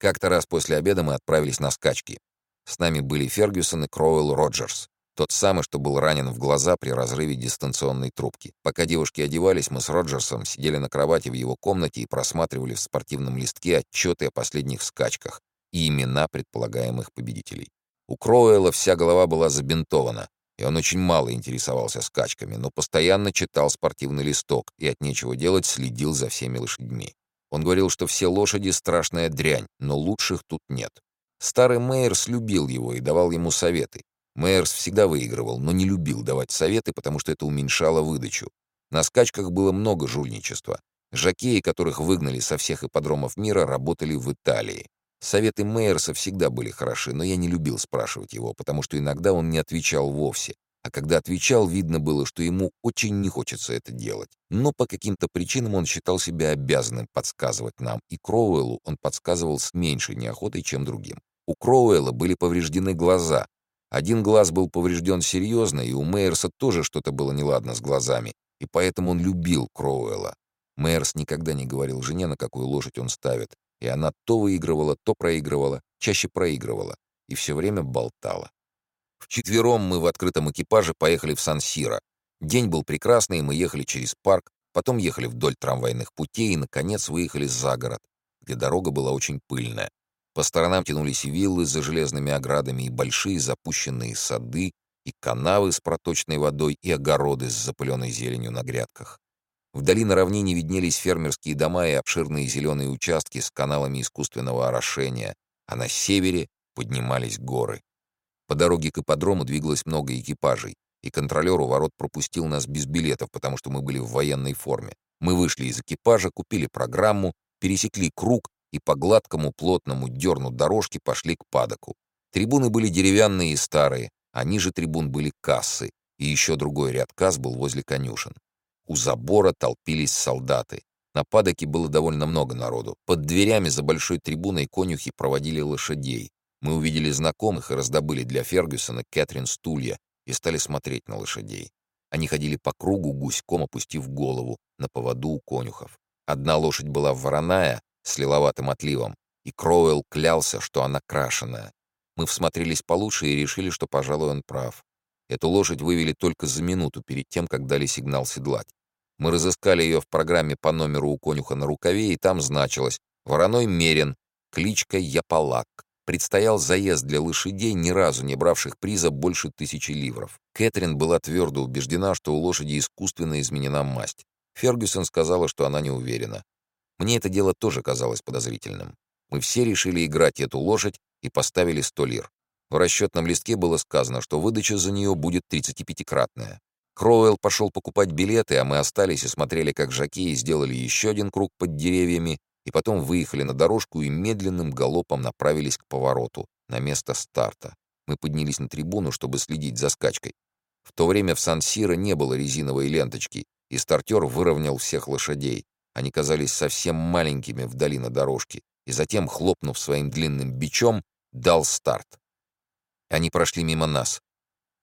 Как-то раз после обеда мы отправились на скачки. С нами были Фергюсон и Кроуэлл Роджерс. Тот самый, что был ранен в глаза при разрыве дистанционной трубки. Пока девушки одевались, мы с Роджерсом сидели на кровати в его комнате и просматривали в спортивном листке отчеты о последних скачках и имена предполагаемых победителей. У Кроуэлла вся голова была забинтована, и он очень мало интересовался скачками, но постоянно читал спортивный листок и от нечего делать следил за всеми лошадьми. Он говорил, что все лошади — страшная дрянь, но лучших тут нет. Старый Мейерс любил его и давал ему советы. Мейерс всегда выигрывал, но не любил давать советы, потому что это уменьшало выдачу. На скачках было много жульничества. Жакеи, которых выгнали со всех ипподромов мира, работали в Италии. Советы Мейерса всегда были хороши, но я не любил спрашивать его, потому что иногда он не отвечал вовсе. А когда отвечал, видно было, что ему очень не хочется это делать. Но по каким-то причинам он считал себя обязанным подсказывать нам, и Кроуэллу он подсказывал с меньшей неохотой, чем другим. У Кроуэлла были повреждены глаза. Один глаз был поврежден серьезно, и у Мейерса тоже что-то было неладно с глазами, и поэтому он любил Кроуэлла. Мейерс никогда не говорил жене, на какую лошадь он ставит, и она то выигрывала, то проигрывала, чаще проигрывала, и все время болтала. Вчетвером мы в открытом экипаже поехали в Сан-Сиро. День был прекрасный, мы ехали через парк, потом ехали вдоль трамвайных путей и, наконец, выехали за город, где дорога была очень пыльная. По сторонам тянулись виллы за железными оградами и большие запущенные сады, и канавы с проточной водой, и огороды с запыленной зеленью на грядках. Вдали на равнине виднелись фермерские дома и обширные зеленые участки с каналами искусственного орошения, а на севере поднимались горы. По дороге к ипподрому двигалось много экипажей, и контролер у ворот пропустил нас без билетов, потому что мы были в военной форме. Мы вышли из экипажа, купили программу, пересекли круг и по гладкому плотному дерну дорожки пошли к падоку. Трибуны были деревянные и старые, а ниже трибун были кассы, и еще другой ряд касс был возле конюшен. У забора толпились солдаты. На падоке было довольно много народу. Под дверями за большой трибуной конюхи проводили лошадей. Мы увидели знакомых и раздобыли для Фергюсона Кэтрин стулья и стали смотреть на лошадей. Они ходили по кругу, гуськом опустив голову, на поводу у конюхов. Одна лошадь была вороная, с лиловатым отливом, и Кроуэлл клялся, что она крашеная. Мы всмотрелись получше и решили, что, пожалуй, он прав. Эту лошадь вывели только за минуту перед тем, как дали сигнал седлать. Мы разыскали ее в программе по номеру у конюха на рукаве, и там значилось «Вороной Мерин, кличка Япалак» предстоял заезд для лошадей, ни разу не бравших приза больше тысячи ливров. Кэтрин была твердо убеждена, что у лошади искусственно изменена масть. Фергюсон сказала, что она не уверена. Мне это дело тоже казалось подозрительным. Мы все решили играть эту лошадь и поставили 100 лир. В расчетном листке было сказано, что выдача за нее будет 35-кратная. Кроуэлл пошел покупать билеты, а мы остались и смотрели, как жакеи сделали еще один круг под деревьями и потом выехали на дорожку и медленным галопом направились к повороту, на место старта. Мы поднялись на трибуну, чтобы следить за скачкой. В то время в Сан-Сиро не было резиновой ленточки, и стартер выровнял всех лошадей. Они казались совсем маленькими вдали на дорожке, и затем, хлопнув своим длинным бичом, дал старт. Они прошли мимо нас.